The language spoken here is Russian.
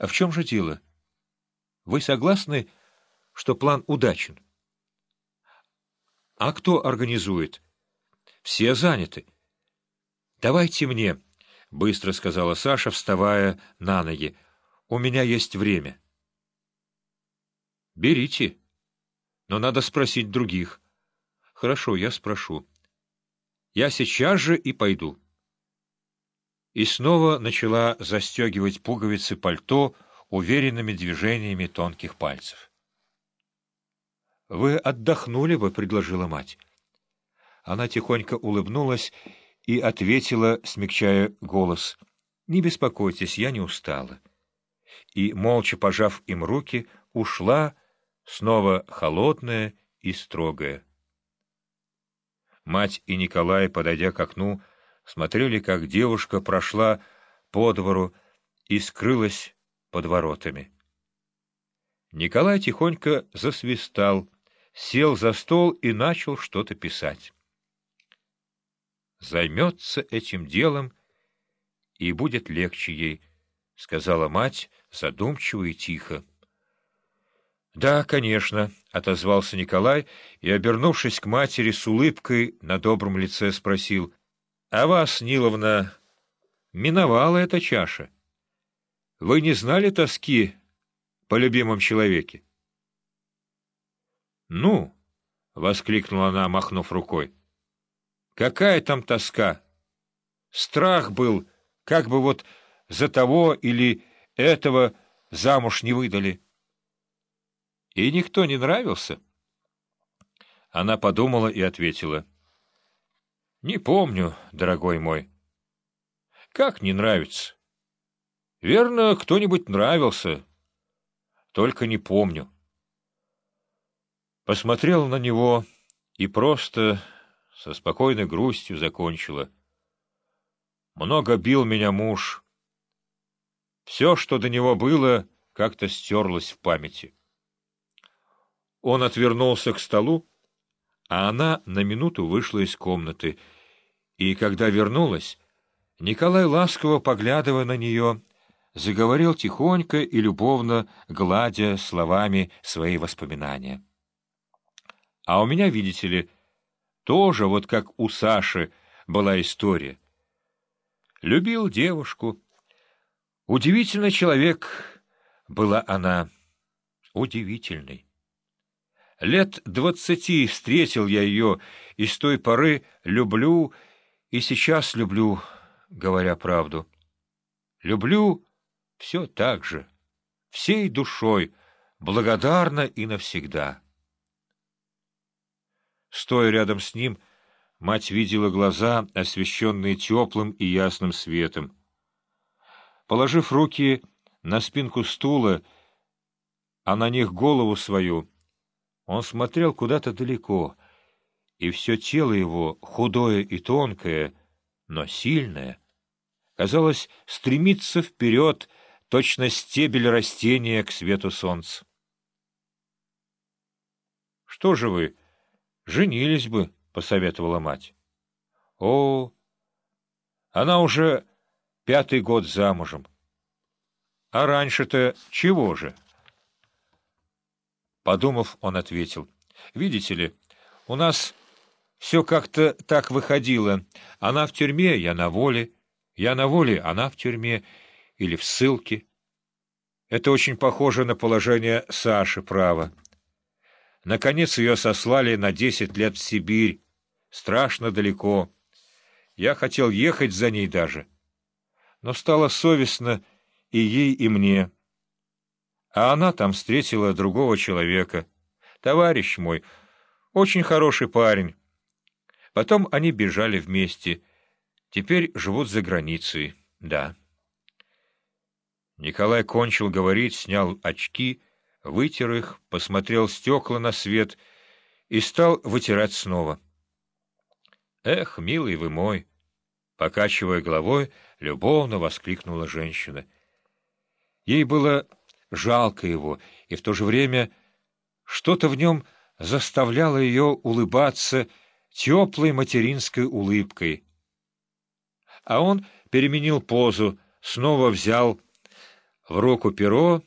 А в чем же дело? Вы согласны, что план удачен? А кто организует? Все заняты. Давайте мне, — быстро сказала Саша, вставая на ноги. У меня есть время. Берите. Но надо спросить других. Хорошо, я спрошу. Я сейчас же и пойду и снова начала застегивать пуговицы пальто уверенными движениями тонких пальцев. — Вы отдохнули бы, — предложила мать. Она тихонько улыбнулась и ответила, смягчая голос, — Не беспокойтесь, я не устала. И, молча пожав им руки, ушла, снова холодная и строгая. Мать и Николай, подойдя к окну, смотрели, как девушка прошла по двору и скрылась под воротами. Николай тихонько засвистал, сел за стол и начал что-то писать. «Займется этим делом, и будет легче ей», — сказала мать задумчиво и тихо. «Да, конечно», — отозвался Николай и, обернувшись к матери с улыбкой на добром лице, спросил, а вас, Ниловна, миновала эта чаша. Вы не знали тоски по любимом человеке? — Ну, — воскликнула она, махнув рукой, — какая там тоска? Страх был, как бы вот за того или этого замуж не выдали. И никто не нравился? Она подумала и ответила —— Не помню, дорогой мой. — Как не нравится? — Верно, кто-нибудь нравился. Только не помню. Посмотрела на него и просто со спокойной грустью закончила. Много бил меня муж. Все, что до него было, как-то стерлось в памяти. Он отвернулся к столу, а она на минуту вышла из комнаты, и, когда вернулась, Николай, ласково поглядывая на нее, заговорил тихонько и любовно, гладя словами свои воспоминания. А у меня, видите ли, тоже, вот как у Саши, была история. Любил девушку. Удивительный человек была она, удивительный. Лет двадцати встретил я ее, и с той поры люблю, и сейчас люблю, говоря правду. Люблю все так же, всей душой, благодарна и навсегда. Стоя рядом с ним, мать видела глаза, освещенные теплым и ясным светом. Положив руки на спинку стула, а на них голову свою, он смотрел куда-то далеко, и все тело его, худое и тонкое, но сильное, казалось, стремится вперед, точно стебель растения к свету солнца. — Что же вы, женились бы, — посоветовала мать. — О, она уже пятый год замужем. А раньше-то чего же? — Подумав, он ответил. — Видите ли, у нас все как-то так выходило. Она в тюрьме, я на воле. Я на воле, она в тюрьме или в ссылке. Это очень похоже на положение Саши, право. Наконец ее сослали на десять лет в Сибирь. Страшно далеко. Я хотел ехать за ней даже. Но стало совестно и ей, и мне а она там встретила другого человека. Товарищ мой, очень хороший парень. Потом они бежали вместе. Теперь живут за границей, да. Николай кончил говорить, снял очки, вытер их, посмотрел стекла на свет и стал вытирать снова. «Эх, милый вы мой!» Покачивая головой, любовно воскликнула женщина. Ей было жалко его, и в то же время что-то в нем заставляло ее улыбаться теплой материнской улыбкой. А он переменил позу, снова взял в руку перо